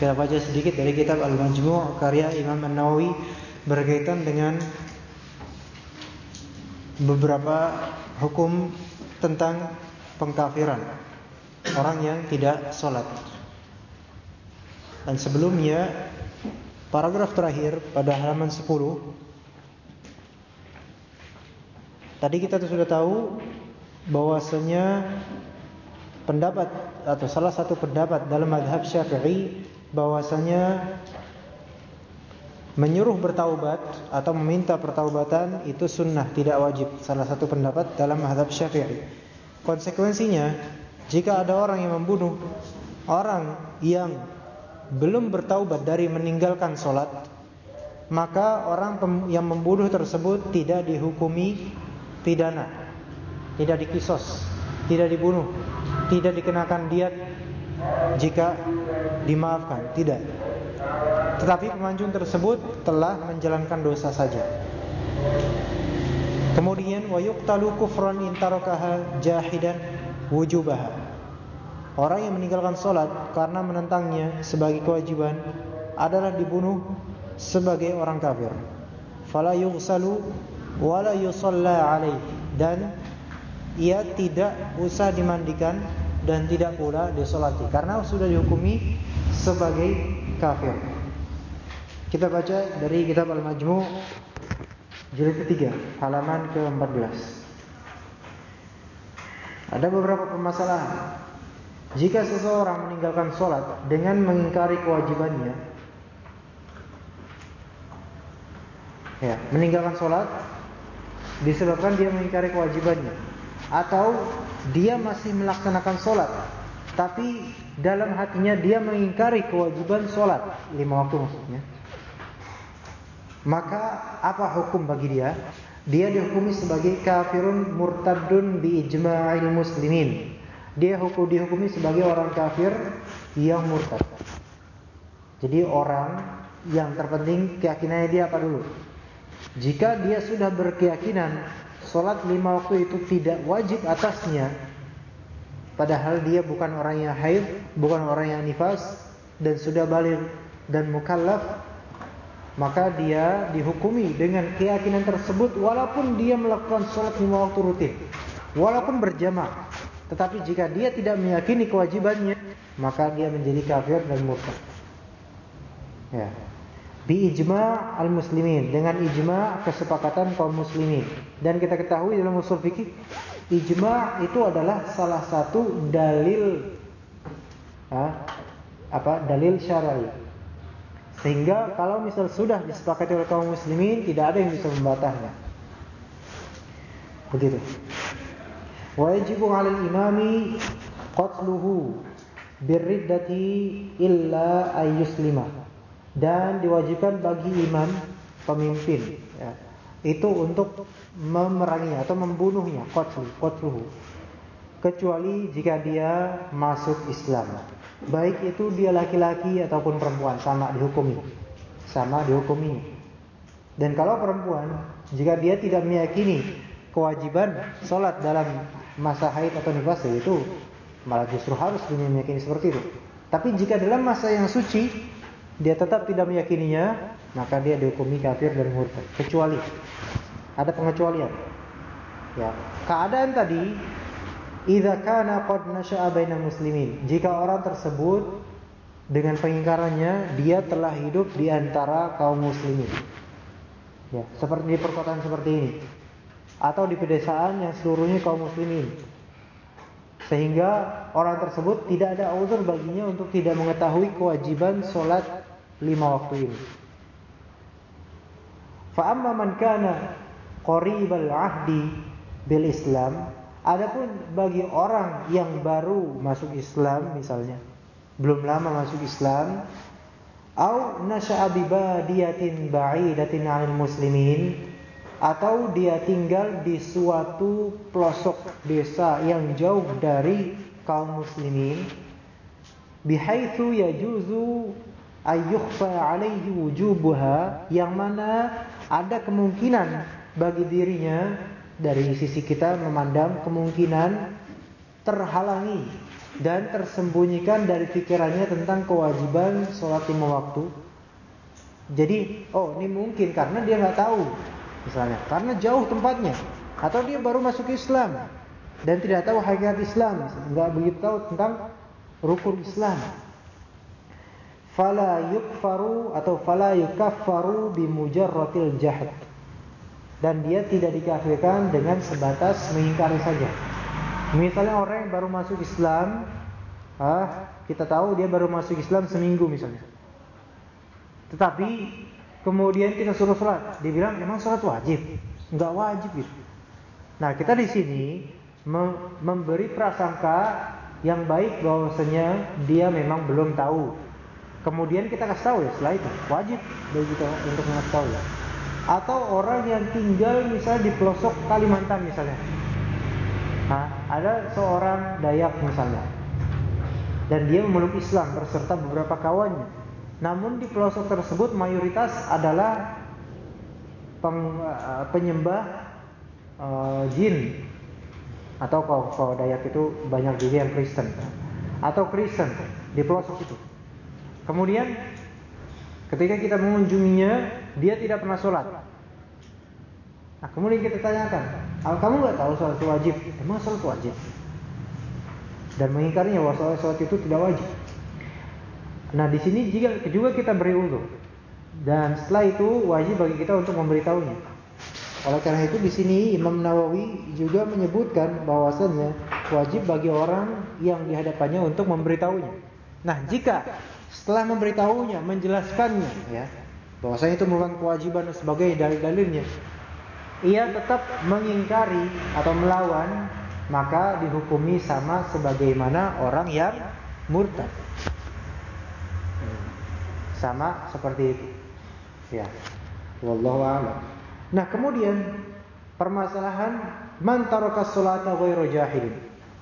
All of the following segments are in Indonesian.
Kita baca sedikit dari kitab Al-Majmu' karya Imam An-Nawawi berkaitan dengan beberapa hukum tentang pengkafiran orang yang tidak sholat. Dan sebelumnya paragraf terakhir pada halaman 10 Tadi kita sudah tahu bahwasanya pendapat atau salah satu pendapat dalam madhab Syafi'i bahwasanya menyuruh bertaubat atau meminta pertaubatan itu sunnah tidak wajib. Salah satu pendapat dalam madhab syafi'i. Konsekuensinya jika ada orang yang membunuh orang yang belum bertaubat dari meninggalkan sholat maka orang yang membunuh tersebut tidak dihukumi pidana tidak dikisos tidak dibunuh tidak dikenakan diat jika dimaafkan, tidak. Tetapi pemanjung tersebut telah menjalankan dosa saja. Kemudian wa yuqtalu kufran in tarakaha jahidan wujubaha. Orang yang meninggalkan salat karena menentangnya sebagai kewajiban adalah dibunuh sebagai orang kafir. Fala yughsalu wala yusalla alaih dan ia tidak usah dimandikan dan tidak pula disolati karena sudah dihukumi sebagai kafir. Kita baca dari kitab Al-Majmu' jilid ketiga, halaman ke-14. Ada beberapa permasalahan. Jika seseorang meninggalkan sholat dengan mengingkari kewajibannya, ya, meninggalkan sholat disebabkan dia mengingkari kewajibannya, atau dia masih melaksanakan sholat. Tapi dalam hatinya dia mengingkari kewajiban sholat. Lima waktu maksudnya. Maka apa hukum bagi dia? Dia dihukumi sebagai kafirun murtadun bi ijma'il muslimin. Dia hukum dihukumi sebagai orang kafir yang murtad. Jadi orang yang terpenting keyakinannya dia apa dulu? Jika dia sudah berkeyakinan Sholat lima waktu itu tidak wajib atasnya. Padahal dia bukan orang yang haid Bukan orang yang nifas Dan sudah balik dan mukallaf Maka dia dihukumi dengan keyakinan tersebut Walaupun dia melakukan sholat lima waktu rutin Walaupun berjamaah. Tetapi jika dia tidak meyakini kewajibannya Maka dia menjadi kafir dan murtad. Ya bi ijma' al-muslimin dengan ijma' kesepakatan kaum muslimin. Dan kita ketahui dalam usul fikih ijma' itu adalah salah satu dalil apa? Dalil syar'i. Sehingga kalau misal sudah disepakati oleh kaum muslimin tidak ada yang bisa membatahnya. Begitu. Wajibu 'alal imami qatluhu birriddati illa ayyuslimah dan diwajibkan bagi imam pemimpin ya, itu untuk memerangi atau membunuhnya qatlu qatluhu. Kecuali jika dia masuk Islam. Baik itu dia laki-laki ataupun perempuan sama dihukumi. Sama dihukumi. Dan kalau perempuan jika dia tidak meyakini kewajiban sholat dalam masa haid atau nifas itu malah justru harus meyakini seperti itu. Tapi jika dalam masa yang suci dia tetap tidak meyakininya, maka dia dihukumi kafir dan murtad. Kecuali ada pengecualian. Ya, keadaan tadi idza kana qad nasha'a bainal muslimin. Jika orang tersebut dengan pengingkarannya dia telah hidup di antara kaum muslimin. Ya, seperti di perkotaan seperti ini. Atau di pedesaan yang seluruhnya kaum muslimin. Sehingga orang tersebut tidak ada uzur baginya untuk tidak mengetahui kewajiban solat lima waktu ini. Fa amma man kana qaribal ahdi bil Islam, adapun bagi orang yang baru masuk Islam misalnya, belum lama masuk Islam, Au nasha'a bi badiyatin ba'idatin 'anil muslimin atau dia tinggal di suatu pelosok desa yang jauh dari kaum muslimin bihaitsu yajuzu ayyukhfa 'alaihi wujubuha yang mana ada kemungkinan bagi dirinya dari sisi kita memandang kemungkinan terhalangi dan tersembunyikan dari pikirannya tentang kewajiban sholat lima waktu. Jadi, oh ini mungkin karena dia nggak tahu, misalnya, karena jauh tempatnya, atau dia baru masuk Islam dan tidak tahu hakikat Islam, nggak begitu tahu tentang rukun Islam. Fala yukfaru atau fala yukaffaru bimujarratil jahd dan dia tidak dikafirkan dengan sebatas mengingkari saja. Misalnya orang yang baru masuk Islam, ah, kita tahu dia baru masuk Islam seminggu misalnya. Tetapi kemudian kita suruh sholat, dia bilang emang sholat wajib, Enggak wajib gitu. Nah kita di sini memberi prasangka yang baik bahwasanya dia memang belum tahu. Kemudian kita kasih tahu ya setelah itu wajib bagi kita untuk mengetahui. tahu atau orang yang tinggal misalnya di pelosok Kalimantan misalnya. Nah, ada seorang Dayak misalnya. Dan dia memeluk Islam berserta beberapa kawannya. Namun di pelosok tersebut mayoritas adalah peng, uh, penyembah uh, jin atau kalau, kalau Dayak itu banyak juga yang Kristen atau Kristen di pelosok itu. Kemudian ketika kita mengunjunginya dia tidak pernah sholat. Nah, kemudian kita tanyakan, kamu nggak tahu sholat itu wajib? Emang sholat wajib? Dan mengingkarinya bahwa sholat, itu tidak wajib. Nah, di sini juga juga kita beri uzur. Dan setelah itu wajib bagi kita untuk memberitahunya. Oleh karena itu di sini Imam Nawawi juga menyebutkan bahwasanya wajib bagi orang yang dihadapannya untuk memberitahunya. Nah, jika setelah memberitahunya, menjelaskannya, ya, bahwasanya itu merupakan kewajiban sebagai dalil-dalilnya. Ia tetap mengingkari atau melawan maka dihukumi sama sebagaimana orang yang murtad. Sama seperti itu. Ya wallahu a'lam. Nah kemudian permasalahan man taraka salata ghairu jahilin.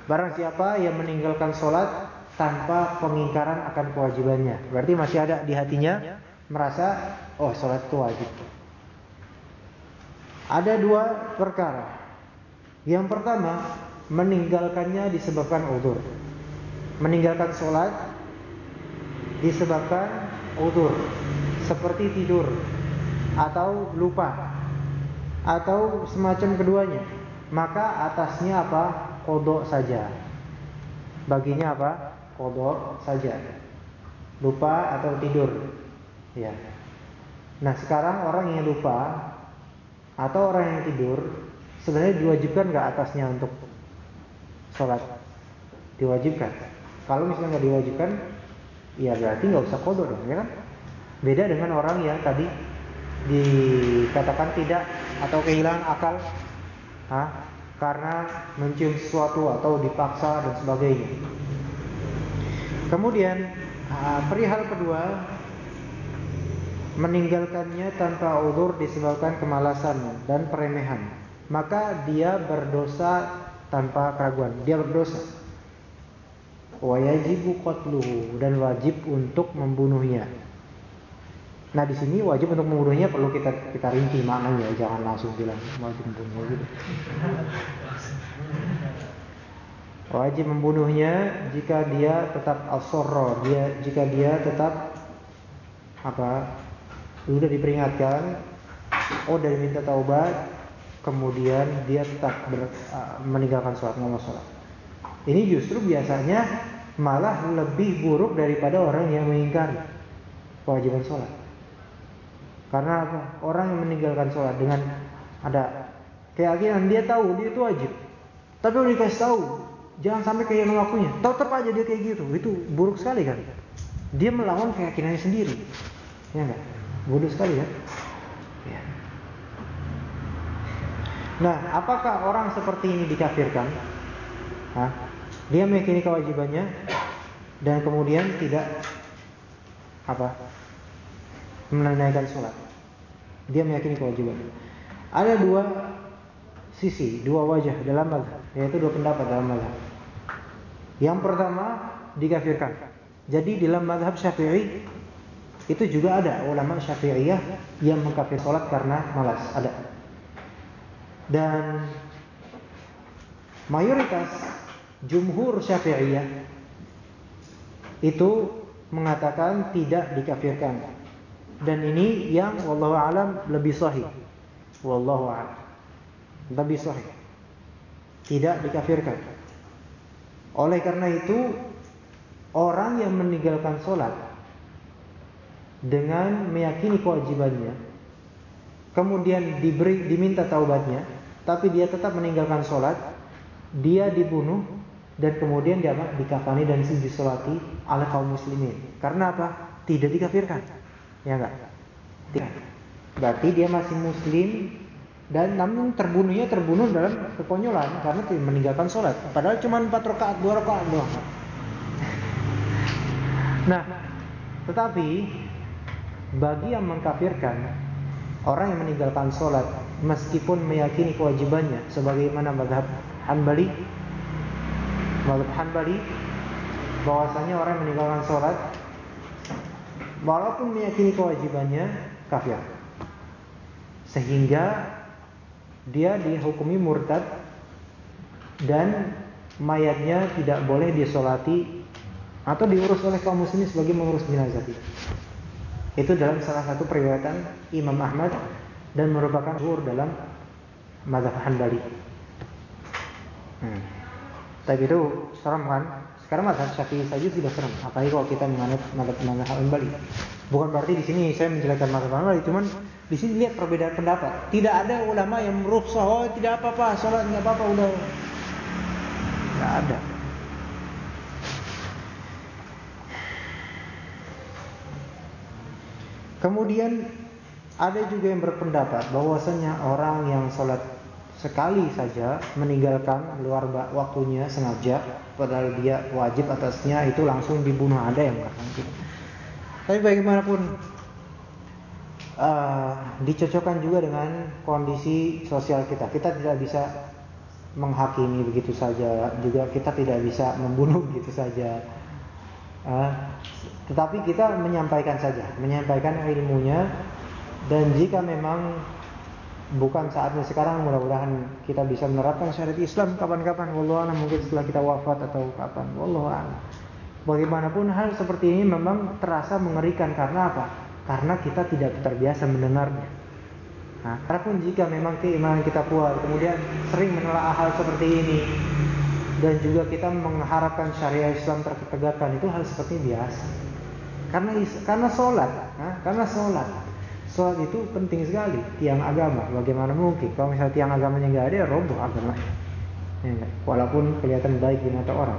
Barang siapa yang meninggalkan salat tanpa pengingkaran akan kewajibannya berarti masih ada di hatinya merasa oh sholat itu wajib. Ada dua perkara. Yang pertama, meninggalkannya disebabkan udur. Meninggalkan sholat disebabkan udur. Seperti tidur atau lupa atau semacam keduanya. Maka atasnya apa? Kodok saja. Baginya apa? Kodok saja. Lupa atau tidur. Ya. Nah sekarang orang yang lupa atau orang yang tidur sebenarnya diwajibkan nggak atasnya untuk sholat? Diwajibkan. Kalau misalnya nggak diwajibkan, ya berarti nggak usah kodok dong, ya kan? Beda dengan orang yang tadi dikatakan tidak atau kehilangan akal, ha? karena mencium sesuatu atau dipaksa dan sebagainya. Kemudian perihal kedua meninggalkannya tanpa udur disebabkan kemalasan dan peremehan, maka dia berdosa tanpa keraguan. Dia berdosa. Wa yajibu qatluhu dan wajib untuk membunuhnya. Nah, di sini wajib untuk membunuhnya perlu kita kita rinci maknanya, jangan langsung bilang wajib membunuh gitu. Wajib membunuhnya jika dia tetap al dia jika dia tetap apa sudah diperingatkan, oh dari minta taubat, kemudian dia tetap ber, uh, meninggalkan sholat nggak sholat. Ini justru biasanya malah lebih buruk daripada orang yang mengingkari kewajiban sholat. Karena apa? Orang yang meninggalkan sholat dengan ada keyakinan dia tahu dia itu wajib, tapi udah dikasih tahu jangan sampai kehilangan waktunya. Tahu tetap aja dia kayak gitu, itu buruk sekali kan? Dia melawan keyakinannya sendiri, ya enggak? Bodoh sekali ya. ya. Nah, apakah orang seperti ini dikafirkan? Hah? Dia meyakini kewajibannya dan kemudian tidak apa? menunaikan sholat. Dia meyakini kewajiban. Ada dua sisi, dua wajah dalam mazhab, yaitu dua pendapat dalam mazhab. Yang pertama dikafirkan. Jadi dalam mazhab Syafi'i itu juga ada ulama Syafi'iyah yang mengkafir sholat karena malas, ada. Dan mayoritas jumhur Syafi'iyah itu mengatakan tidak dikafirkan. Dan ini yang wallahu alam lebih sahih. Wallahu alam. Lebih sahih. Tidak dikafirkan. Oleh karena itu orang yang meninggalkan sholat dengan meyakini kewajibannya, kemudian diberi diminta taubatnya, tapi dia tetap meninggalkan sholat, dia dibunuh dan kemudian dia dikafani dan disolati oleh kaum muslimin. Karena apa? Tidak dikafirkan. Ya enggak? Tidak. Berarti dia masih muslim dan namun terbunuhnya terbunuh dalam kekonyolan karena meninggalkan sholat. Padahal cuma 4 rakaat, 2 rakaat doang. Nah, tetapi bagi yang mengkafirkan orang yang meninggalkan sholat meskipun meyakini kewajibannya sebagaimana madhab Hanbali Mazhab Hanbali bahwasanya orang yang meninggalkan sholat walaupun meyakini kewajibannya kafir. Sehingga dia dihukumi murtad dan mayatnya tidak boleh disolati atau diurus oleh kaum muslimin sebagai mengurus jenazah. Itu dalam salah satu periwayatan Imam Ahmad dan merupakan hur dalam mazhab Hanbali. Hmm. Tapi itu serem kan? Sekarang mazhab Syafi'i saja sudah serem. Apalagi kalau kita menganut mazhab Hambali. Bukan berarti di sini saya menjelaskan mazhab Hambali, cuman di sini lihat perbedaan pendapat. Tidak ada ulama yang merukhsah, oh tidak apa-apa, salat enggak apa-apa udah. Tidak ada. Kemudian ada juga yang berpendapat bahwasanya orang yang sholat sekali saja meninggalkan luar waktunya sengaja padahal dia wajib atasnya itu langsung dibunuh ada yang mengatakan. Tapi bagaimanapun uh, dicocokkan juga dengan kondisi sosial kita. Kita tidak bisa menghakimi begitu saja, juga kita tidak bisa membunuh begitu saja. Uh, tetapi kita menyampaikan saja, menyampaikan ilmunya. Dan jika memang bukan saatnya sekarang mudah-mudahan kita bisa menerapkan syariat Islam kapan-kapan. Wallahu mungkin setelah kita wafat atau kapan. Wallahu bagaimanapun hal seperti ini memang terasa mengerikan karena apa karena kita tidak terbiasa mendengarnya nah, pun jika memang keimanan kita kuat kemudian sering menelaah hal seperti ini dan juga kita mengharapkan syariat Islam tertegakkan itu hal seperti biasa karena karena sholat nah, karena sholat Sholat itu penting sekali tiang agama. Bagaimana mungkin kalau misalnya tiang agamanya nggak ada, ya roboh agama. Ya, walaupun kelihatan baik di mata orang.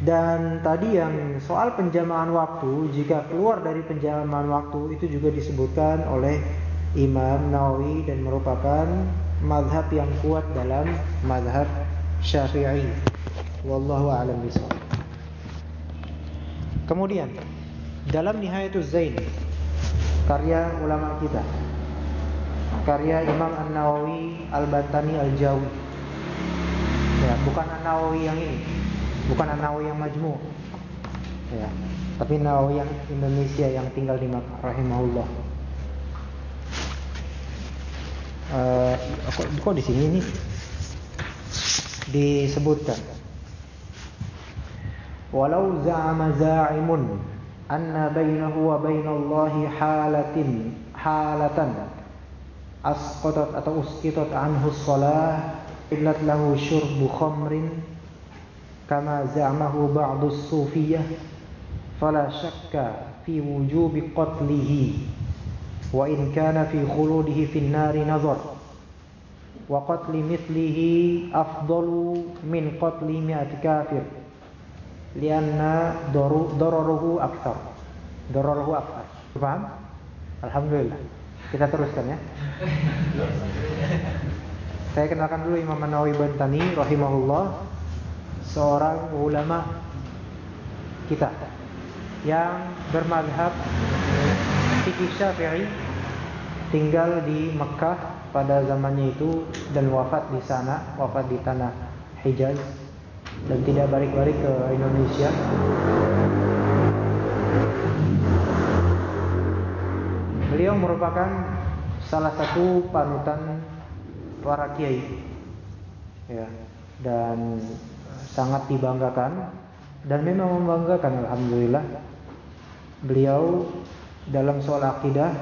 Dan tadi yang soal penjamaan waktu, jika keluar dari penjamaan waktu itu juga disebutkan oleh Imam Nawawi dan merupakan madhab yang kuat dalam madhab Syafi'i. Wallahu a'lam bishawab. Kemudian dalam Nihayatul Zain karya ulama kita karya Imam An-Nawawi Al-Bantani Al-Jawi ya bukan An-Nawawi yang ini bukan Nawawi yang majmu. Ya. Tapi Nawawi yang Indonesia yang tinggal di Makkah rahimahullah. Uh, kok, kok di sini ini? Disebutkan. Walau za'ama za'imun anna bainahu wa bainallahi halatin halatan asqatat atau uskitat anhu shalah illat lahu syurbu khamrin كما زعمه بعض الصوفية فلا شك في وجوب قتله وإن كان في خلوده في النار نظر وقتل مثله أفضل من قتل مئة كافر lianna dararuhu akthar. Dararuhu akthar. Paham? Alhamdulillah. Kita teruskan ya. Saya kenalkan dulu Imam Nawawi Bantani rahimahullah seorang ulama kita yang bermadhab fikih Syafi'i tinggal di Mekah pada zamannya itu dan wafat di sana, wafat di tanah Hijaz dan tidak balik-balik ke Indonesia. Beliau merupakan salah satu panutan para kiai. Ya, dan sangat dibanggakan dan memang membanggakan alhamdulillah. Beliau dalam soal akidah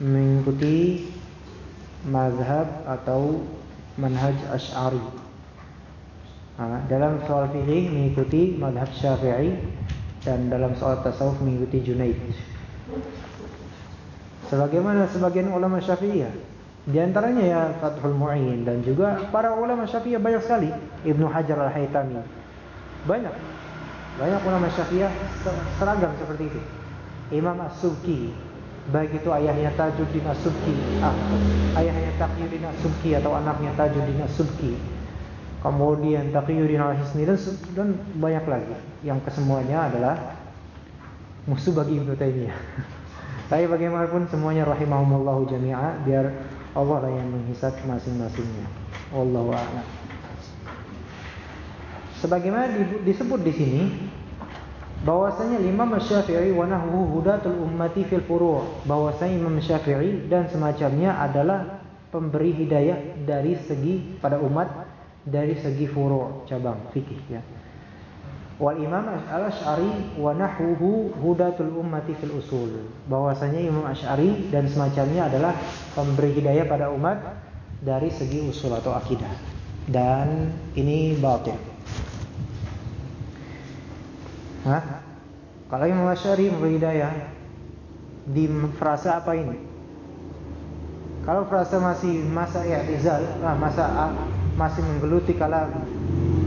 mengikuti mazhab atau manhaj Asy'ari. Dalam soal fikih mengikuti mazhab Syafi'i dan dalam soal tasawuf mengikuti Junaid. Sebagaimana sebagian ulama Syafi'iyah. Di antaranya ya Fathul Mu'in dan juga para ulama Syafi'iyah banyak sekali. Ibnu Hajar Al-Haytami. Banyak. Banyak ulama Syafi'iyah seragam seperti itu. Imam As-Subki baik itu ayahnya Tajuddin As-Subki, ah, ayahnya Taqiyuddin As-Subki atau anaknya Tajuddin As-Subki. Kemudian Taqiyuddin Al-Hisni dan, dan banyak lagi yang kesemuanya adalah musuh bagi Ibnu Taimiyah. Tapi bagaimanapun semuanya rahimahumullahu jami'a biar Allah lah yang menghisap masing-masingnya. Wallahu a'lam. Sebagaimana disebut di sini bahwasanya Imam Syafi'i wa nahwu hudatul ummati fil furu' bahwasanya Imam Syafi'i dan semacamnya adalah pemberi hidayah dari segi pada umat dari segi furu' cabang fikih ya. Wal Imam Al-Asy'ari wa nahwuhu hudatul ummati fil usul. Bahwasanya Imam Asy'ari dan semacamnya adalah pemberi hidayah pada umat dari segi usul atau akidah. Dan ini batil. Hah? Kalau Imam Asy'ari memberi hidayah di frasa apa ini? Kalau frasa masih masa i'tizal, ah, masa ah, masih menggeluti kalam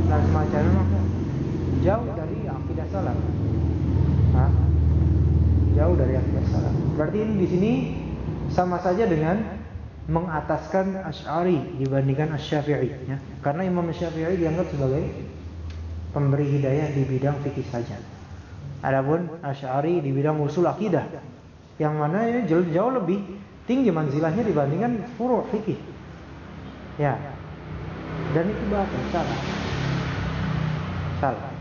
dan semacamnya maka jauh dari akidah salaf. Hah? Jauh dari akidah salaf. Berarti ini di sini sama saja dengan mengataskan Asy'ari dibandingkan Asy-Syafi'i ya. Karena Imam Syafi'i dianggap sebagai pemberi hidayah di bidang fikih saja. Adapun Asy'ari di bidang usul akidah yang mana ya jauh, jauh lebih tinggi manzilahnya dibandingkan furu' fikih. Ya. Dan itu bahasa salah. Salah.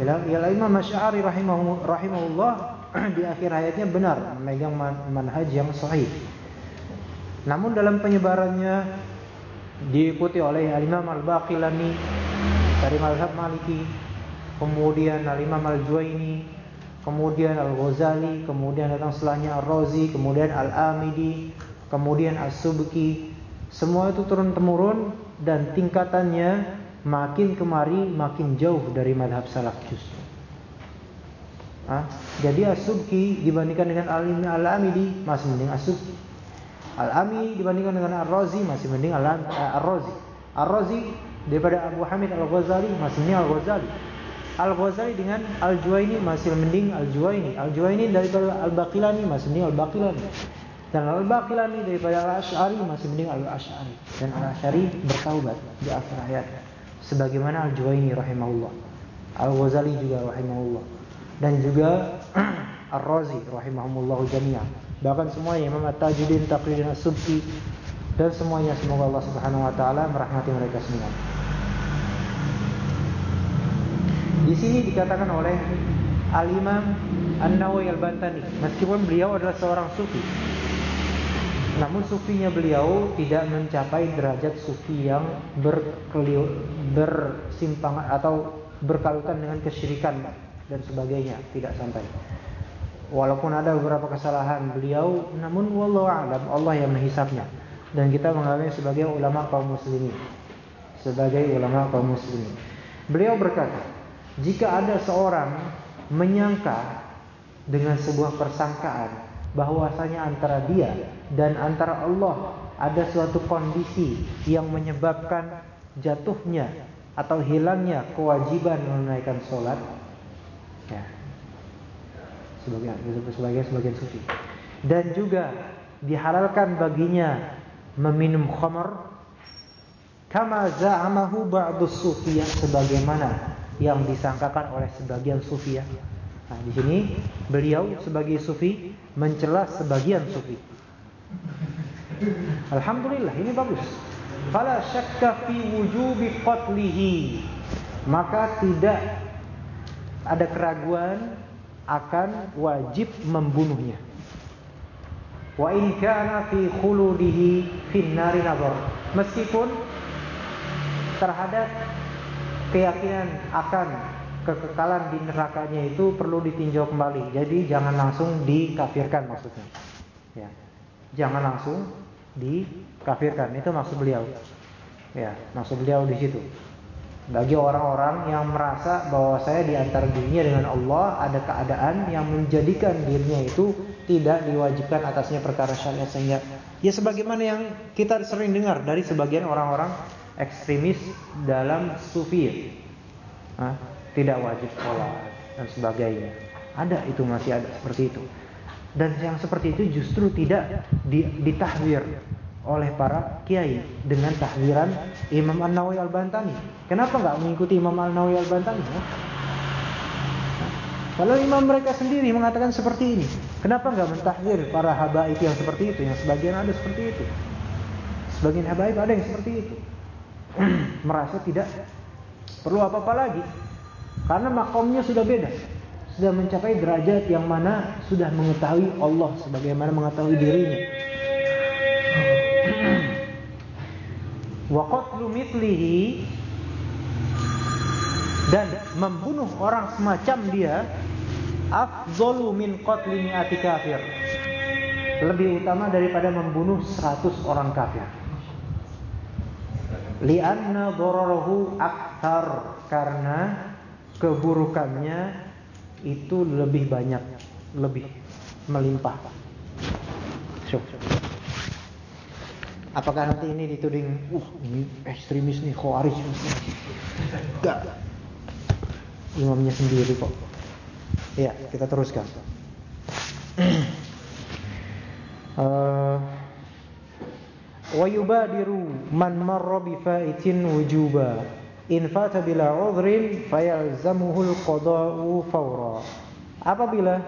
Ya Imam Asy'ari rahimahullah di akhir hayatnya benar memegang manhaj yang sahih. Namun dalam penyebarannya diikuti oleh Imam Al-Baqilani dari mazhab Maliki, kemudian Al-Imam Al-Juwaini, kemudian Al-Ghazali, kemudian datang setelahnya Ar-Razi, kemudian Al-Amidi, kemudian As-Subki. Semua itu turun temurun dan tingkatannya makin kemari makin jauh dari madhab salaf justru. Ah, jadi As-Subki dibandingkan dengan Al-Amidi masih mending As-Subki. Al-Ami dibandingkan dengan Ar-Razi masih mending Ar-Razi. Ar-Razi daripada Abu Hamid Al-Ghazali masih ini Al-Ghazali. Al-Ghazali dengan Al-Juwaini masih mending Al-Juwaini. Al-Juwaini daripada Al-Baqilani masih mending Al-Baqilani. Dan Al-Baqilani daripada Al-Asy'ari masih mending Al-Asy'ari. Dan Al-Asy'ari bertaubat di akhir hayat. Sebagaimana Al-Juwaini rahimahullah. Al-Ghazali juga rahimahullah. Dan juga Ar-Razi rahimahumullah jami'an. Bahkan semua Imam At-Tajuddin, Taqiyuddin As-Subki dan semuanya semoga Allah Subhanahu wa taala merahmati mereka semua. Di sini dikatakan oleh Al-Imam An-Nawawi Al-Bantani, meskipun beliau adalah seorang sufi. Namun sufinya beliau tidak mencapai derajat sufi yang bersimpang atau berkalutan dengan kesyirikan dan sebagainya, tidak sampai. Walaupun ada beberapa kesalahan beliau, namun wallahu a'lam Allah yang menghisapnya dan kita mengalami sebagai ulama kaum muslimin. Sebagai ulama kaum muslimin. Beliau berkata, jika ada seorang menyangka dengan sebuah persangkaan bahwasanya antara dia dan antara Allah ada suatu kondisi yang menyebabkan jatuhnya atau hilangnya kewajiban menunaikan sholat. Ya. Sebagian sebagian sebagian sufi dan juga dihalalkan baginya meminum khamar. Kama za'amahu ba'du sufiyah sebagaimana yang disangkakan oleh sebagian sufiyah Nah, di sini beliau sebagai sufi mencela sebagian sufi. Alhamdulillah ini bagus. Fala syakka fi wujubi qatlihi. Maka tidak ada keraguan akan wajib membunuhnya. Wa in kana fi khuludihi fin nari nazar. Meskipun terhadap keyakinan akan kekekalan di nerakanya itu perlu ditinjau kembali. Jadi jangan langsung dikafirkan maksudnya. Ya. Jangan langsung dikafirkan. Itu maksud beliau. Ya, maksud beliau di situ. Bagi orang-orang yang merasa bahwa saya di antara dirinya dengan Allah ada keadaan yang menjadikan dirinya itu tidak diwajibkan atasnya perkara syariat sehingga ya sebagaimana yang kita sering dengar dari sebagian orang-orang ekstremis dalam sufi. Hah? Tidak wajib sholat dan sebagainya. Ada itu masih ada seperti itu. Dan yang seperti itu justru tidak ditahwir oleh para kiai dengan tahwiran Imam An-Nawawi Al-Bantani. Kenapa nggak mengikuti Imam An-Nawawi Al-Bantani? Ya? Kalau imam mereka sendiri mengatakan seperti ini, kenapa nggak mentahwir para habaib yang seperti itu? Yang sebagian ada seperti itu. Sebagian habaib ada yang seperti itu. Merasa tidak perlu apa-apa lagi karena makomnya sudah beda. Sudah mencapai derajat yang mana sudah mengetahui Allah sebagaimana mengetahui dirinya. Wa qatlu mithlihi dan membunuh orang semacam dia afdalu min qatli mi'ati kafir. Lebih utama daripada membunuh 100 orang kafir. Lianna dararahu akthar karena keburukannya itu lebih banyak, lebih melimpah. Apakah nanti ini dituding, uh ini ekstremis nih, khawarij. Enggak. Imamnya sendiri kok. Ya, kita teruskan. uh, wa yubadiru man marra bi fa'itin wujuba in fata bila udhrin fayalzamuhul qada'u fawra. Apabila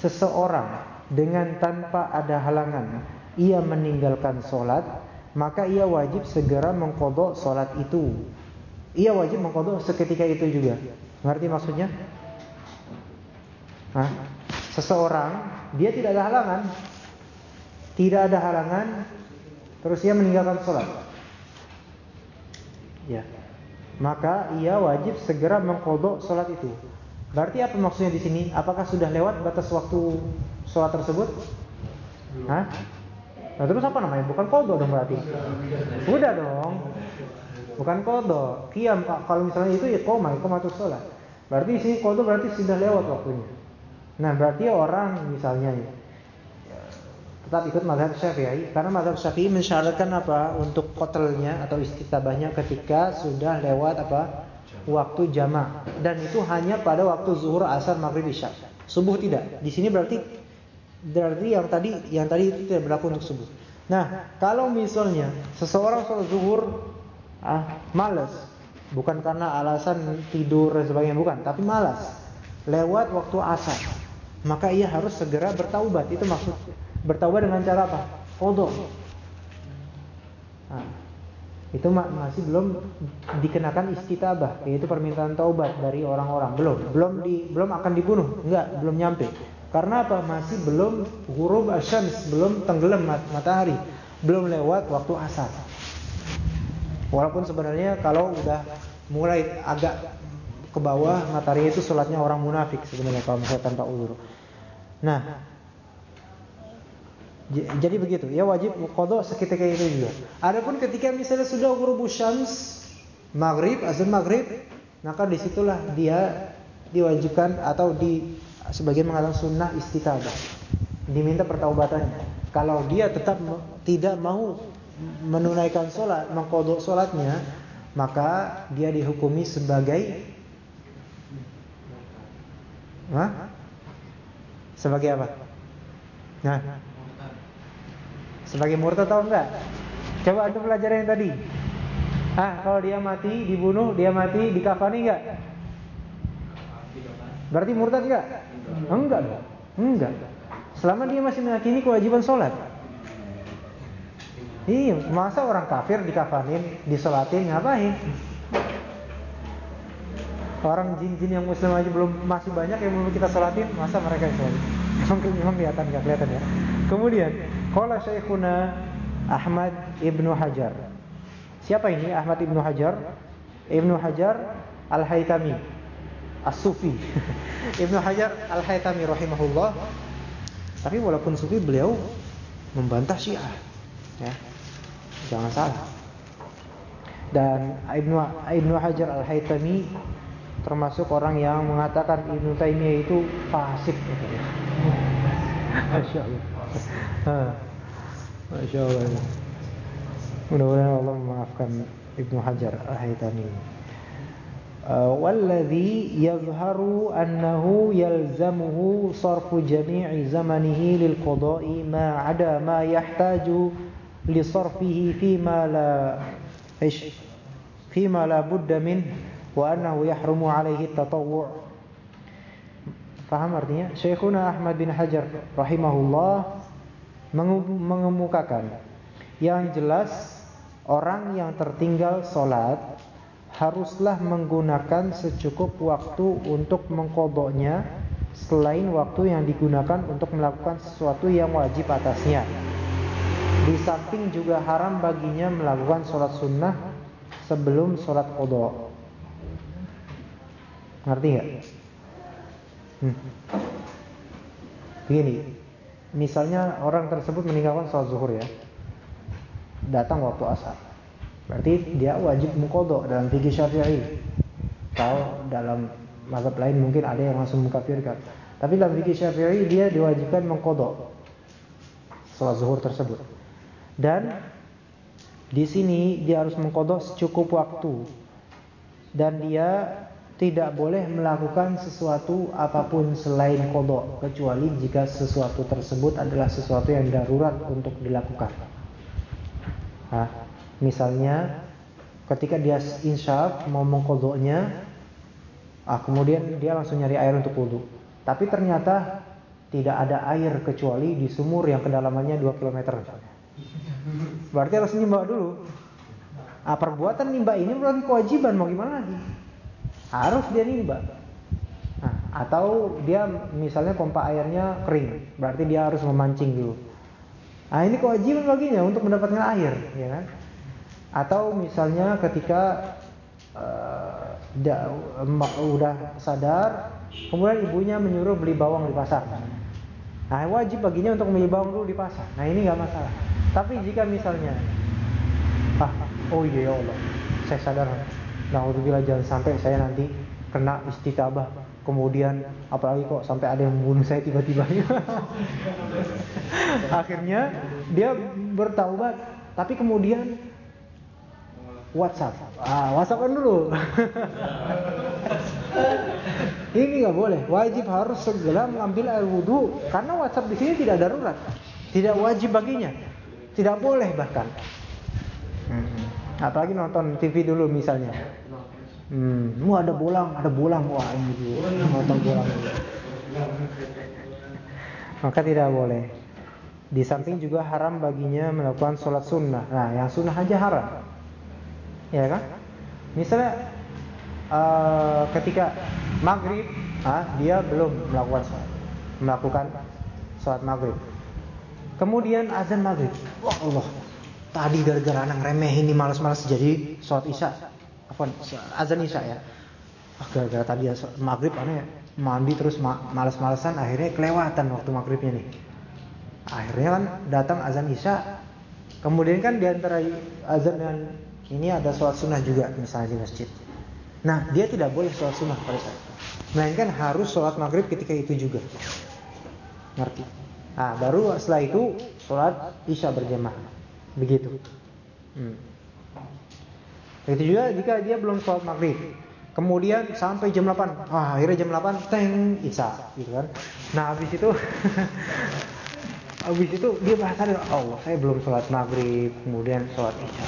seseorang dengan tanpa ada halangan ia meninggalkan solat, maka ia wajib segera mengkodok solat itu. Ia wajib mengkodok seketika itu juga. Ngerti maksudnya? Hah? Seseorang dia tidak ada halangan, tidak ada halangan, terus ia meninggalkan solat. Ya maka ia wajib segera mengkodok sholat itu. Berarti apa maksudnya di sini? Apakah sudah lewat batas waktu sholat tersebut? Hah? Nah, terus apa namanya? Bukan kodok dong berarti. Udah dong. Bukan kodok. Kiam kalau misalnya itu ya koma, koma itu sholat. Berarti sini kodok berarti sudah lewat waktunya. Nah berarti orang misalnya tetap ikut mazhab Syafi'i karena mazhab Syafi'i mensyaratkan apa untuk kotelnya atau istitabahnya ketika sudah lewat apa waktu jamak dan itu hanya pada waktu zuhur, asar, maghrib, isya. Subuh tidak. Di sini berarti berarti yang tadi yang tadi itu tidak berlaku untuk subuh. Nah, kalau misalnya seseorang sholat zuhur ah, malas, bukan karena alasan tidur dan sebagainya bukan, tapi malas. Lewat waktu asar, maka ia harus segera bertaubat. Itu maksudnya. Bertaubat dengan cara apa? Qadha. Nah, itu masih belum dikenakan istitabah, yaitu permintaan taubat dari orang-orang. Belum, belum di belum akan dibunuh. Enggak, belum nyampe. Karena apa? Masih belum huruf asyams, belum tenggelam matahari, belum lewat waktu asar. Walaupun sebenarnya kalau udah mulai agak ke bawah matahari itu sholatnya orang munafik sebenarnya kalau misalnya tanpa ulur. Nah, jadi begitu, ya wajib qada seketika itu juga. Adapun ketika misalnya sudah ghurubus syams, maghrib, azan maghrib, maka di situlah dia diwajibkan atau di sebagian mengatakan sunnah istitabah. Diminta pertaubatannya. Kalau dia tetap tidak mau menunaikan sholat, mengkodok sholatnya, maka dia dihukumi sebagai Hah? Sebagai apa? Nah, sebagai murtad atau enggak? Coba antum belajar yang tadi. Ah, kalau dia mati, dibunuh, dia mati, dikafani enggak? Berarti murtad enggak? Enggak. Enggak. Selama dia masih meyakini kewajiban sholat. Iya, masa orang kafir dikafanin, disolatin, ngapain? Orang jin-jin yang muslim aja belum masih banyak yang belum kita sholatin, masa mereka yang sholatin? Memang, memang kelihatan nggak kelihatan ya. Kemudian, kalau Syekhuna Ahmad ibnu Hajar. Siapa ini Ahmad ibnu Hajar? Ibnu Hajar Al Haytami, As-Sufi. ibnu Hajar Al Haytami rahimahullah. Tapi walaupun Sufi beliau membantah Syiah, ya Jangan salah. Dan Ibnu Ibnu Hajar Al Haytami termasuk orang yang mengatakan Ibnu Taimiyah itu fasik. Masya Allah. Masya Allah Mudah-mudahan Allah memaafkan Ibnu Hajar Al-Haytami. Uh, walladhi yazharu annahu yalzamuhu sarfu jami'i zamanihi lil ma'ada ma yahtaju li fima la fima la budda min wa annahu yahrumu alaihi Faham artinya? Syekhuna Ahmad bin Hajar rahimahullah mengemukakan yang jelas orang yang tertinggal sholat haruslah menggunakan secukup waktu untuk mengkodoknya selain waktu yang digunakan untuk melakukan sesuatu yang wajib atasnya. Di samping juga haram baginya melakukan sholat sunnah sebelum sholat kodok. Ngerti nggak? Hmm. Begini, misalnya orang tersebut meninggalkan sholat zuhur ya, datang waktu asar, berarti dia wajib mengkodok dalam fikih syafi'i. Kalau dalam mazhab lain mungkin ada yang langsung mengkafirkan, tapi dalam fikih syafi'i dia diwajibkan mengkodok sholat zuhur tersebut. Dan di sini dia harus mengkodok secukup waktu dan dia tidak boleh melakukan sesuatu apa pun selain kodok kecuali jika sesuatu tersebut adalah sesuatu yang darurat untuk dilakukan. Nah, misalnya ketika dia insyaf mau mengkodoknya, ah kemudian dia langsung nyari air untuk wudhu. Tapi ternyata tidak ada air kecuali di sumur yang kedalamannya 2 km Berarti harus nimba dulu. Nah, perbuatan nimba ini berarti kewajiban mau gimana lagi? Harus dia nimba. Nah, atau dia misalnya pompa airnya kering, berarti dia harus memancing dulu. Nah, ini kewajiban baginya untuk mendapatkan air, ya kan? Atau misalnya ketika uh, udah sadar, kemudian ibunya menyuruh beli bawang di pasar. Nah, wajib baginya untuk beli bawang dulu di pasar. Nah, ini nggak masalah. Tapi jika misalnya ah, oh iya ya Allah, saya sadar Nah, jangan sampai saya nanti kena istiqabah. Kemudian apalagi kok sampai ada yang membunuh saya tiba-tiba. Akhirnya dia bertaubat, tapi kemudian WhatsApp. Ah, WhatsAppan dulu. Ini nggak boleh. Wajib harus segera mengambil air wudhu karena WhatsApp di sini tidak darurat, tidak wajib baginya. Tidak boleh bahkan. Hmm. Apalagi nonton TV dulu misalnya. Hmm, ada bolang, ada bolang, wah ini dulu nonton bolang. Maka tidak boleh. Di samping juga haram baginya melakukan sholat sunnah. Nah, yang sunnah aja haram, ya kan? Misalnya uh, ketika maghrib, ah, dia belum melakukan sholat, melakukan sholat maghrib. Kemudian azan maghrib. Wah Allah. Tadi gara-gara anak remeh ini malas-malas jadi sholat isya. Apa azan isya ya. Ah, gara-gara tadi maghrib aneh mandi terus malas-malasan akhirnya kelewatan waktu maghribnya nih. Akhirnya kan datang azan isya. Kemudian kan di antara azan dan ini ada sholat sunnah juga misalnya di masjid. Nah dia tidak boleh sholat sunnah pada saat itu. Melainkan harus sholat maghrib ketika itu juga. Ngerti? Nah, baru setelah itu sholat isya berjamaah. Begitu. Hmm. Begitu juga jika dia belum sholat maghrib. Kemudian sampai jam 8. Ah, akhirnya jam 8 teng isya, gitu kan. Nah, habis itu habis itu dia bahasa Allah, saya belum sholat maghrib, kemudian sholat isya.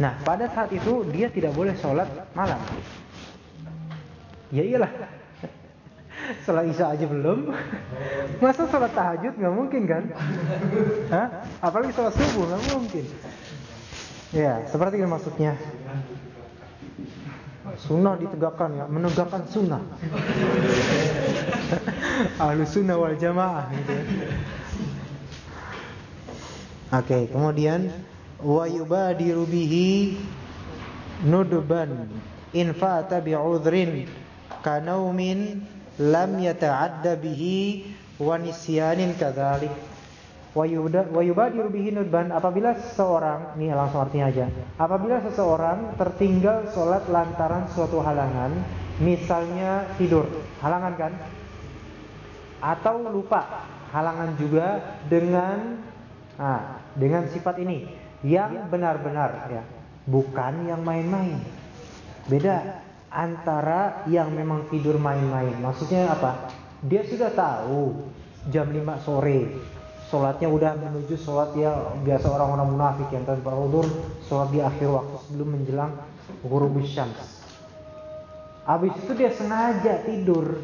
Nah, pada saat itu dia tidak boleh sholat malam. Ya iyalah. Salat isya aja belum. Masa salat tahajud nggak mungkin kan? Hah? Apalagi salat subuh nggak mungkin. Ya, seperti itu maksudnya. Sunnah ditegakkan ya, menegakkan sunnah. Ahlu sunnah wal jamaah gitu. Ya. Oke, kemudian wa yubadiru bihi nudban in fata bi'udhrin kanaumin lam yata'adda bihi wa nisyanin kadzalik. Wa yubadiru bihi nudban apabila seseorang ini langsung artinya aja apabila seseorang tertinggal sholat lantaran suatu halangan misalnya tidur halangan kan? Atau lupa halangan juga dengan nah, dengan sifat ini yang benar-benar ya bukan yang main-main. Beda antara yang memang tidur main-main maksudnya apa dia sudah tahu jam 5 sore Sholatnya udah menuju sholat ya biasa orang-orang munafik yang tanpa udur sholat di akhir waktu sebelum menjelang ghurub syams. Habis itu dia sengaja tidur.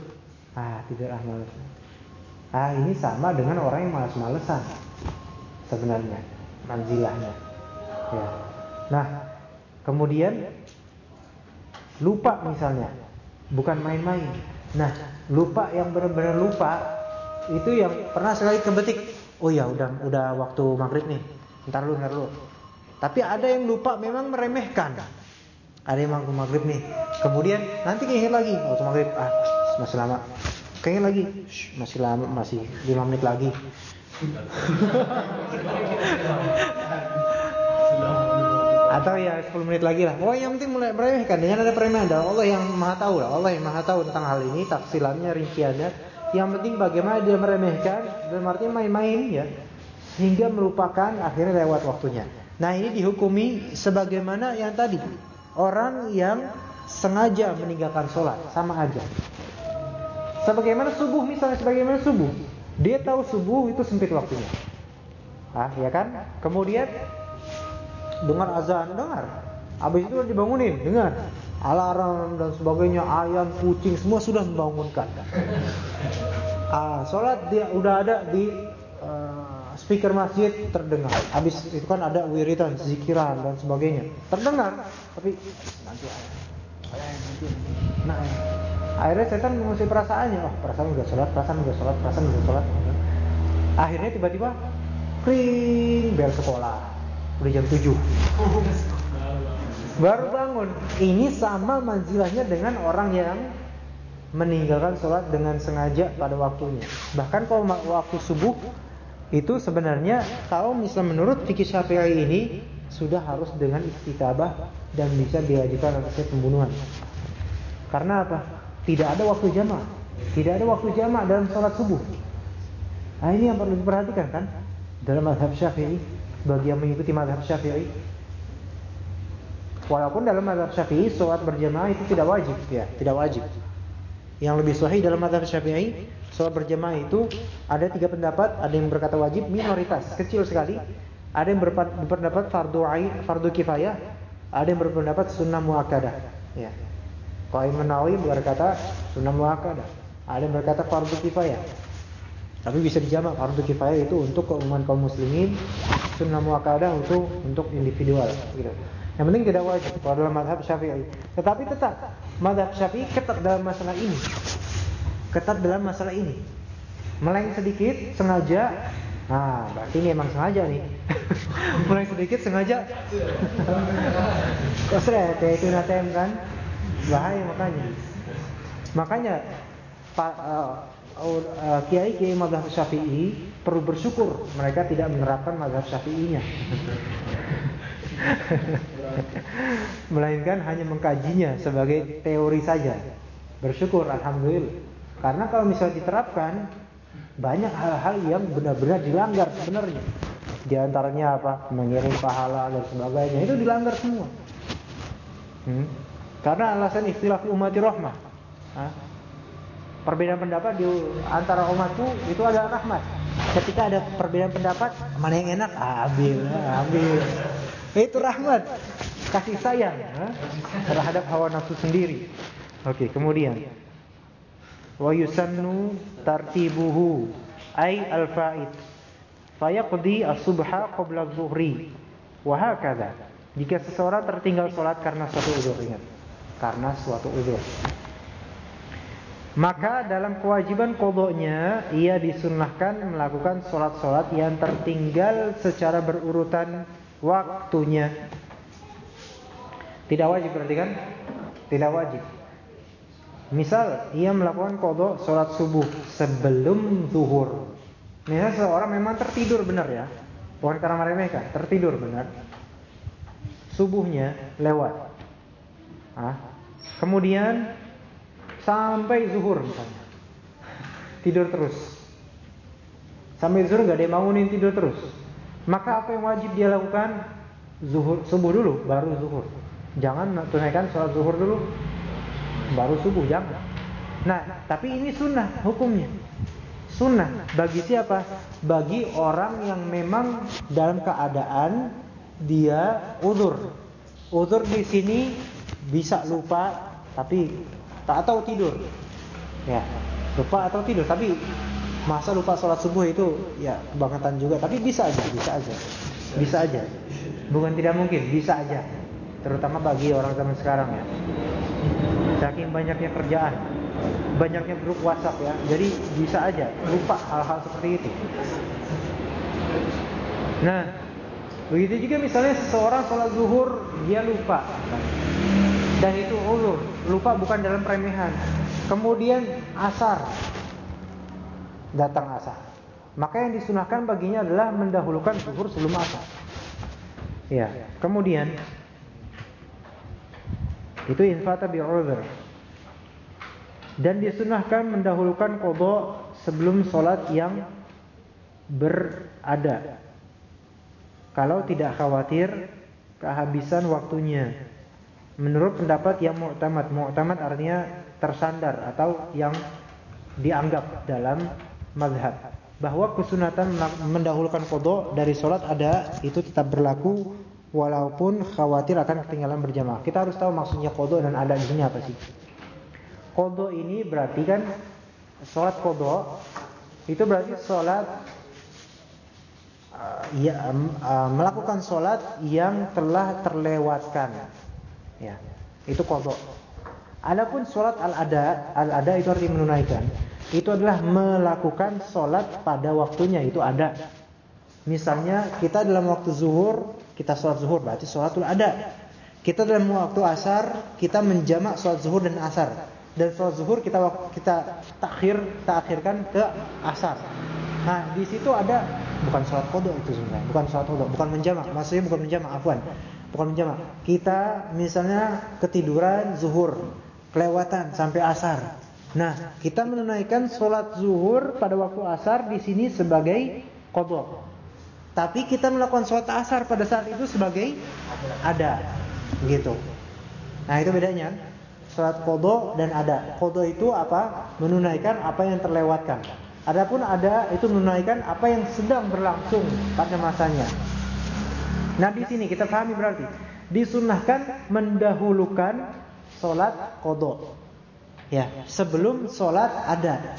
Ah, tidur ah malas. Ah, ini sama dengan orang yang malas-malesan. Sebenarnya manzilahnya. Ya. Nah, kemudian lupa misalnya, bukan main-main. Nah, lupa yang benar-benar lupa itu yang pernah sekali kebetik Oh ya udah udah waktu maghrib nih. Ntar lu ntar lu. Tapi ada yang lupa memang meremehkan. Ada yang waktu maghrib nih. Kemudian nanti keinget lagi waktu maghrib. Ah masih lama. Keinget lagi. Shh, masih lama masih 5 menit lagi. Atau ya 10 menit lagi lah. Oh yang penting mulai meremehkan dengan ada peremehan. Allah yang maha tahu lah. Allah yang maha tahu tentang hal ini, tafsilannya, rinciannya. Yang penting bagaimana dia meremehkan dan main-main ya sehingga melupakan akhirnya lewat waktunya. Nah, ini dihukumi sebagaimana yang tadi. Orang yang sengaja meninggalkan sholat sama aja. Sebagaimana subuh misalnya sebagaimana subuh. Dia tahu subuh itu sempit waktunya. Ah, ya kan? Kemudian dengar azan, dengar. Habis itu dibangunin, dengar alarm dan sebagainya, ayam, kucing semua sudah membangunkan. Ah, sholat dia udah ada di uh, speaker masjid terdengar. Habis itu kan ada wiridan, zikiran dan sebagainya. Terdengar, tapi nanti nanti. Nah, akhirnya setan mengusir perasaannya. Oh, perasaan udah sholat, perasaan udah sholat, perasaan udah sholat. Akhirnya tiba-tiba kring bel sekolah. Udah jam 7 baru bangun. Ini sama manzilahnya dengan orang yang meninggalkan sholat dengan sengaja pada waktunya. Bahkan kalau waktu subuh itu sebenarnya kalau misalnya menurut fikih Syafi'i ini sudah harus dengan istiqabah dan bisa diajukan atas pembunuhan. Karena apa? Tidak ada waktu jamaah. Tidak ada waktu jamaah dalam sholat subuh. Nah ini yang perlu diperhatikan kan dalam madhab Syafi'i bagi yang mengikuti madhab Syafi'i Walaupun dalam mazhab Syafi'i sholat berjamaah itu tidak wajib ya, tidak wajib. Yang lebih sahih dalam mazhab Syafi'i, sholat berjamaah itu ada tiga pendapat, ada yang berkata wajib, minoritas, kecil sekali. Ada yang berpendapat fardu ain, fardu kifayah, ada yang berpendapat sunnah muakkadah. Ya. Qaim Nawawi berkata sunnah muakkadah. Ada yang berkata fardu kifayah. Tapi bisa dijamak fardu kifayah itu untuk keumuman kaum muslimin, sunnah muakkadah untuk untuk individual gitu. Yang penting tidak wajib kalau dalam madhab syafi'i. Tetapi tetap madhab syafi'i ketat dalam masalah ini. Ketat dalam masalah ini. Meleng sedikit sengaja. Nah, berarti ini emang sengaja nih. Meleng sedikit sengaja. Kok seret ya itu natem kan? Bahaya makanya. Makanya Pak uh, uh, kiai kiai madhab syafi'i perlu bersyukur mereka tidak menerapkan madhab syafi'inya. Melainkan hanya mengkajinya sebagai teori saja. Bersyukur alhamdulillah. Karena kalau misalnya diterapkan banyak hal-hal yang benar-benar dilanggar sebenarnya. Di antaranya apa? Mengirim pahala dan sebagainya. Itu dilanggar semua. Hmm? Karena alasan istilah umat rahmah. Hah? Perbedaan pendapat di antara umatku itu adalah rahmat. Ketika ada perbedaan pendapat, mana yang enak? Ambil, ambil. Itu rahmat, kasih sayang ya, terhadap hawa nafsu sendiri. Oke, kemudian wa yusannu tartibuhu ay al-fa'id fayaqdi as-subha qabla adh-dhuhri wa hakadha jika seseorang tertinggal salat karena suatu udzur ingat karena suatu udzur maka dalam kewajiban kodoknya ia disunnahkan melakukan sholat-sholat yang tertinggal secara berurutan waktunya. Tidak wajib berarti kan? Tidak wajib. Misal ia melakukan kodok sholat subuh sebelum zuhur. Misalnya seorang memang tertidur benar ya, bukan karena meremehkan, tertidur benar. Subuhnya lewat. Ah. Kemudian sampai zuhur misalnya. Tidur terus. Sampai zuhur nggak ada yang bangunin tidur terus. Maka apa yang wajib dia lakukan? Zuhur, subuh dulu, baru zuhur. Jangan tunaikan sholat zuhur dulu, baru subuh jangan. Nah, tapi ini sunnah hukumnya. Sunnah bagi siapa? Bagi orang yang memang dalam keadaan dia udur. Udur di sini bisa lupa, tapi tak atau tidur. Ya, lupa atau tidur. Tapi masa lupa sholat subuh itu ya kebangetan juga. Tapi bisa aja, bisa aja, bisa aja. Bukan tidak mungkin, bisa aja. Terutama bagi orang zaman sekarang ya. Saking banyaknya kerjaan, banyaknya grup WhatsApp ya. Jadi bisa aja lupa hal-hal seperti itu. Nah, begitu juga misalnya seseorang sholat zuhur dia lupa dan itu ulur lupa bukan dalam peremehan kemudian asar. Datang asar. Maka yang disunahkan baginya adalah mendahulukan zuhur sebelum asar. Ya kemudian itu infata bi'udhr dan disunahkan mendahulukan kodok sebelum sholat yang berada. Kalau tidak khawatir kehabisan waktunya menurut pendapat yang mu'tamad. Mu'tamad artinya tersandar atau yang dianggap dalam mazhab bahwa kesunatan mendahulukan kodok dari sholat ada itu tetap berlaku walaupun khawatir akan ketinggalan berjamaah. Kita harus tahu maksudnya kodok dan ada di sini apa sih? Kodok ini berarti kan sholat kodok itu berarti sholat uh, ya, uh, melakukan sholat yang telah terlewatkan Ya, itu kodok. Adapun sholat al-ada, al-ada itu arti menunaikan. Itu adalah melakukan sholat pada waktunya, itu ada. Misalnya kita dalam waktu zuhur, kita sholat zuhur, berarti sholatul ada. Kita dalam waktu asar, kita menjamak sholat zuhur dan asar. Dan sholat zuhur kita kita takhir, takhirkan ke asar. Nah, di situ ada bukan sholat kodok itu sebenarnya, bukan sholat kodok, bukan menjamak. Maksudnya bukan menjamak, afwan bukan menjamak. Kita misalnya ketiduran zuhur, kelewatan sampai asar. Nah, kita menunaikan sholat zuhur pada waktu asar di sini sebagai kodok. Tapi kita melakukan sholat asar pada saat itu sebagai ada, gitu. Nah itu bedanya, sholat kodok dan ada. Kodok itu apa? Menunaikan apa yang terlewatkan. Adapun ada itu menunaikan apa yang sedang berlangsung pada masanya. Nah di sini kita pahami berarti disunahkan mendahulukan sholat kodok. Ya, sebelum sholat ada.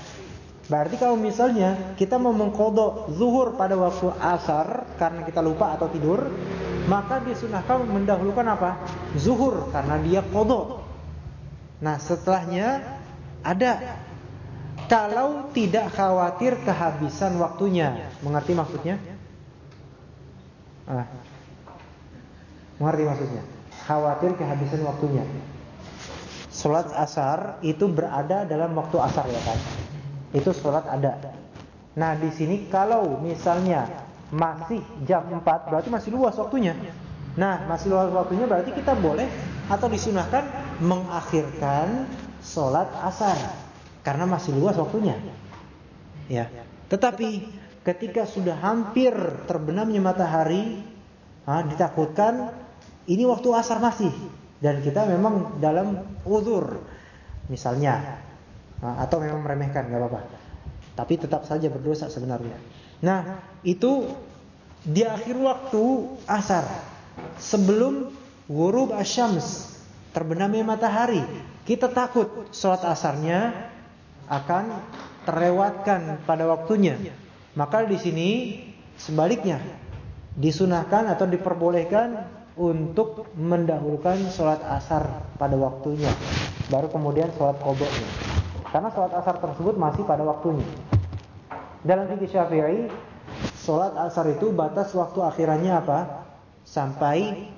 Berarti kalau misalnya kita mau mengkodok zuhur pada waktu asar karena kita lupa atau tidur, maka disunahkan mendahulukan apa? Zuhur karena dia kodok. Nah setelahnya ada. Kalau tidak khawatir kehabisan waktunya, mengerti maksudnya? Ah. Mengerti maksudnya? Khawatir kehabisan waktunya. Sholat asar itu berada dalam waktu asar ya kan? Itu sholat ada. Nah di sini kalau misalnya masih jam 4 berarti masih luas waktunya. Nah masih luas waktunya berarti kita boleh atau disunahkan mengakhirkan sholat asar karena masih luas waktunya. Ya. Tetapi ketika sudah hampir terbenamnya matahari, ah, ditakutkan ini waktu asar masih dan kita memang dalam uzur misalnya atau memang meremehkan nggak apa-apa. Tapi tetap saja berdosa sebenarnya. Nah, itu di akhir waktu asar sebelum ghurub asyams terbenamnya matahari, kita takut sholat asarnya akan terlewatkan pada waktunya. Maka di sini sebaliknya disunahkan atau diperbolehkan untuk mendahulukan sholat asar pada waktunya, baru kemudian sholat qadha. Karena sholat asar tersebut masih pada waktunya. Dalam fikih Syafi'i, sholat asar itu batas waktu akhirannya apa? Sampai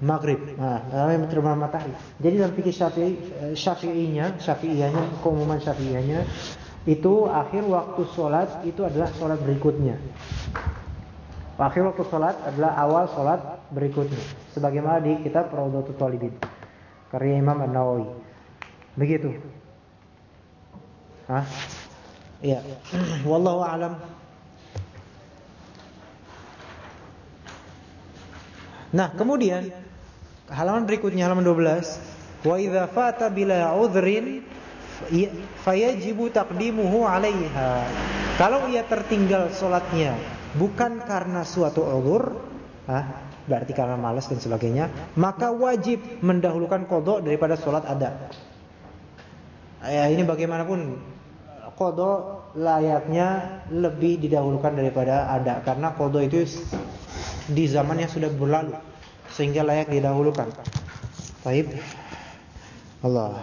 maghrib. Nah, namanya matahari. Jadi dalam fikih Syafi'i eh, Syafi'inya, Syafi'iyahnya, keumuman Syafi'iyahnya itu akhir waktu sholat itu adalah sholat berikutnya. Akhir waktu sholat adalah awal sholat berikutnya. Sebagaimana di kitab Rawdatul Talibin. Karya Imam An-Nawawi. Begitu. Hah? Iya. Wallahu a'lam. Nah, kemudian halaman berikutnya halaman 12 wa idza fata bila udhrin fayajibu taqdimuhu 'alaiha kalau ia tertinggal salatnya bukan karena suatu udhur ah berarti karena malas dan sebagainya maka wajib mendahulukan qada daripada salat ada ya ini bagaimanapun qada layaknya lebih didahulukan daripada ada karena qada itu di zaman yang sudah berlalu sehingga layak didahulukan. Baik. Allah.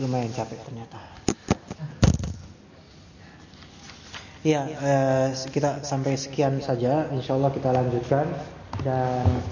Lumayan capek ternyata. Ya, eh, kita sampai sekian saja. Insyaallah kita lanjutkan dan